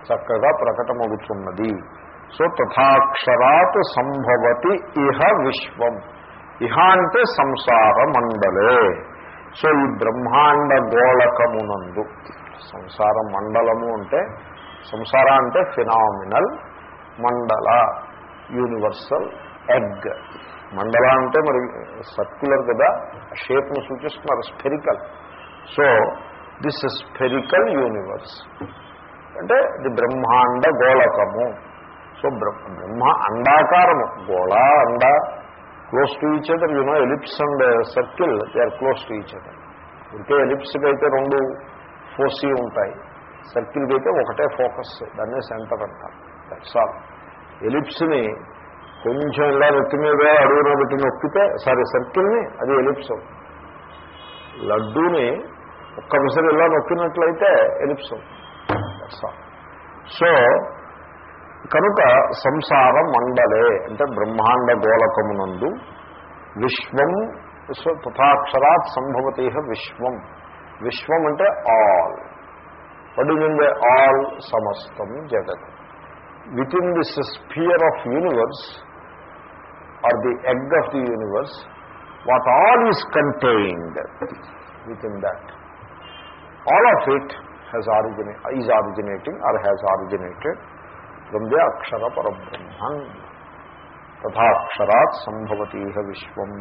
చక్కగా ప్రకటమవుతున్నది సో తథాక్షరాత్ సంభవతి ఇహ విశ్వం. ఇహ అంటే సంసార మండలే. సో ఈ బ్రహ్మాండ గోళకమునందు. సంసార మండలము అంటే సంసార అంటే ఫినామినల్ మండల. Universal egg. మండల అంటే మరి సర్క్యులర్ కదా షేప్ను సూచిస్తున్నారు spherical. So this spherical universe. అంటే ది బ్రహ్మాండ గోళకము. సో బ్రహ్మ అండాకారము. గోళ అండ close to each other you know ellipse and circle they are close to each other ఇంకే ఎలిప్స్కి అయితే రెండు ఫోసీ ఉంటాయి. సర్కిల్కి అయితే ఒకటే ఫోకస్ దాన్నే సెంటర్ అంటారు. దట్స్ ఆల్ ఎలిప్స్ని కొంచెం ఇలా నెత్తి మీద అడుగున పెట్టి నొక్కితే సారీ సర్కిల్ని అది ఎలిప్స్. లడ్డూని ఒక్కసారి ఇలా నొక్కినట్లయితే ఎలిప్స్. సో కనుక సంసార మండలే అంటే బ్రహ్మాండ గోళకమునందు విశ్వం సో తథాక్షరాత్ సంభవతి విశ్వం. విశ్వం అంటే ఆల్ వడ్ ఆల్ సమస్తం జగత్. Within this sphere of universe or the egg of the universe what all is contained within that all of it has originate is originating or has originated from the అక్షర పరబ్రహ్మన్ తథాక్షరాత్ సంభవతి విశ్వం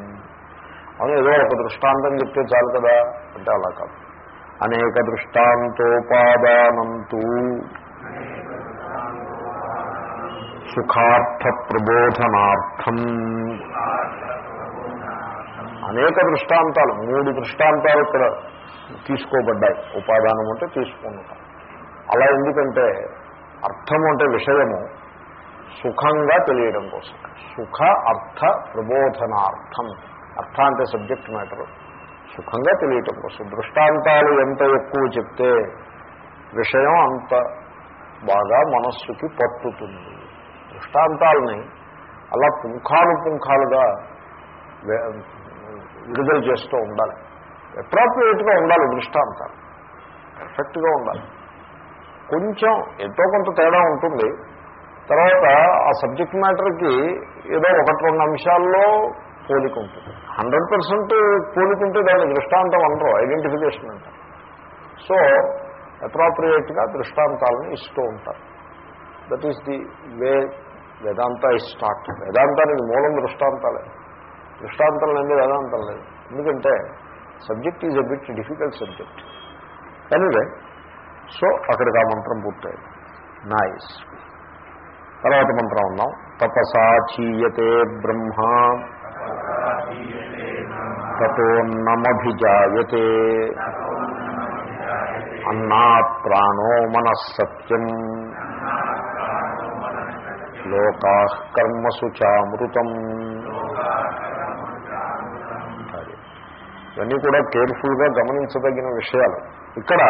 అని ఏదో ఒక దృష్టాంతం చెప్తే చాలు కదా అంటే అలా కాదు అనేక దృష్టాంతోపాదానంతూ సుఖార్థ ప్రబోధనార్థం అనేక దృష్టాంతాలు మూడు దృష్టాంతాలు ఇక్కడ తీసుకోబడ్డాయి. ఉపాదానం అంటే తీసుకుంటాం అలా ఎందుకంటే అర్థం అంటే విషయము సుఖంగా తెలియడం కోసం. సుఖ అర్థ ప్రబోధనార్థం. అర్థ అంటే సబ్జెక్ట్ మ్యాటర్. సుఖంగా తెలియటం కోసం. దృష్టాంతాలు ఎంత ఎక్కువ చెప్తే విషయం అంత బాగా మనస్సుకి పట్టుతుంది. దృష్టాంతాలని అలా పుంఖాలు పుంఖాలుగా విడుదల చేస్తూ ఉండాలి. అప్రాప్రియేట్గా ఉండాలి దృష్టాంతాలు. పర్ఫెక్ట్గా ఉండాలి. కొంచెం ఎంతో కొంత తేడా ఉంటుంది. తర్వాత ఆ సబ్జెక్ట్ మ్యాటర్కి ఏదో ఒకటి రెండు అంశాల్లో పోలిక ఉంటుంది హండ్రెడ్ పర్సెంట్ పోలికుంటే దాని దృష్టాంతం అనరు ఐడెంటిఫికేషన్ అంటారు. సో అప్రాప్రియేట్గా దృష్టాంతాలను ఇస్తూ ఉంటారు. That is the way Vedanta is start వేదాంతానికి మూలం దృష్టాంతాలే. దృష్టాంతం లేని వేదాంతం లేదు. ఎందుకంటే subject is a bit difficult subject. Anyway so అక్కడికి ఆ మంత్రం పూర్తయింది. నైస్ తర్వాత మంత్రం ఉన్నాం తపసా చీయతే బ్రహ్మ. తతోన్నమభిజాయతే అన్నా ప్రాణో మనస్సత్యం లోకా కర్మసు చామృతం అది. ఇవన్నీ కూడా కేర్ఫుల్గా గమనించదగిన విషయాలు. ఇక్కడ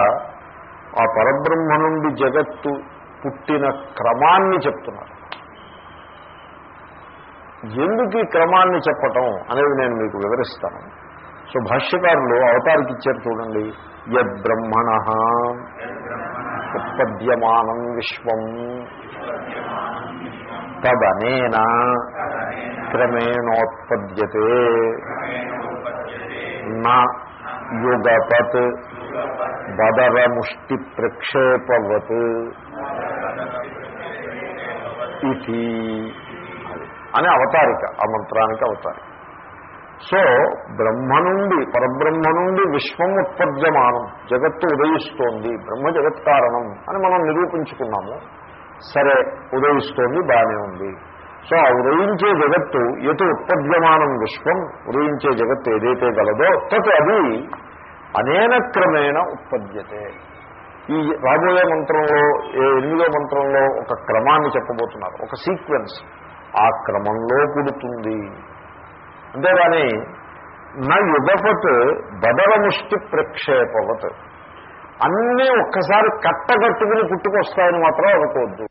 ఆ పరబ్రహ్మ నుండి జగత్తు పుట్టిన క్రమాన్ని చెప్తున్నారు. ఎందుకు ఈ క్రమాన్ని చెప్పటం అనేది నేను మీకు వివరిస్తాను. సో భాష్యకారులు అవతారికి ఇచ్చారు చూడండి యద్బ్రహ్మణ ఉత్పద్యమానం విశ్వం. తదనేన క్రమేణోత్పద్యతే. నా యుగపత్ బదరముష్టి ప్రక్షేపవత్ ఇది అని అవతారిక ఆ మంత్రానికి అవతారిక. సో బ్రహ్మ నుండి పరబ్రహ్మ నుండి విశ్వం ఉత్పద్యమానం జగత్తు ఉదయిస్తోంది బ్రహ్మ జగత్ కారణం అని మనం నిరూపించుకున్నాము. సరే ఉదయిస్తోంది బాగానే ఉంది. సో ఆ ఉదయించే జగత్తు ఎటు ఉత్పద్యమానం విశ్వం ఉదయించే జగత్తు ఏదైతే గలదో తత్ అది అనేన క్రమేణ ఉత్పద్యతే. ఈ రాబోయే మంత్రంలో ఏ ఎనిమిదో మంత్రంలో ఒక క్రమాన్ని చెప్పబోతున్నారు ఒక సీక్వెన్స్. ఆ క్రమంలో పుడుతుంది అంతేగాని నా యుగపత్ బదలముష్టి ప్రక్షేపవత్. అన్నీ ఒక్కసారి కట్టగట్టుకుని పుట్టుకొస్తాయని మాత్రం అనుకోవద్దు.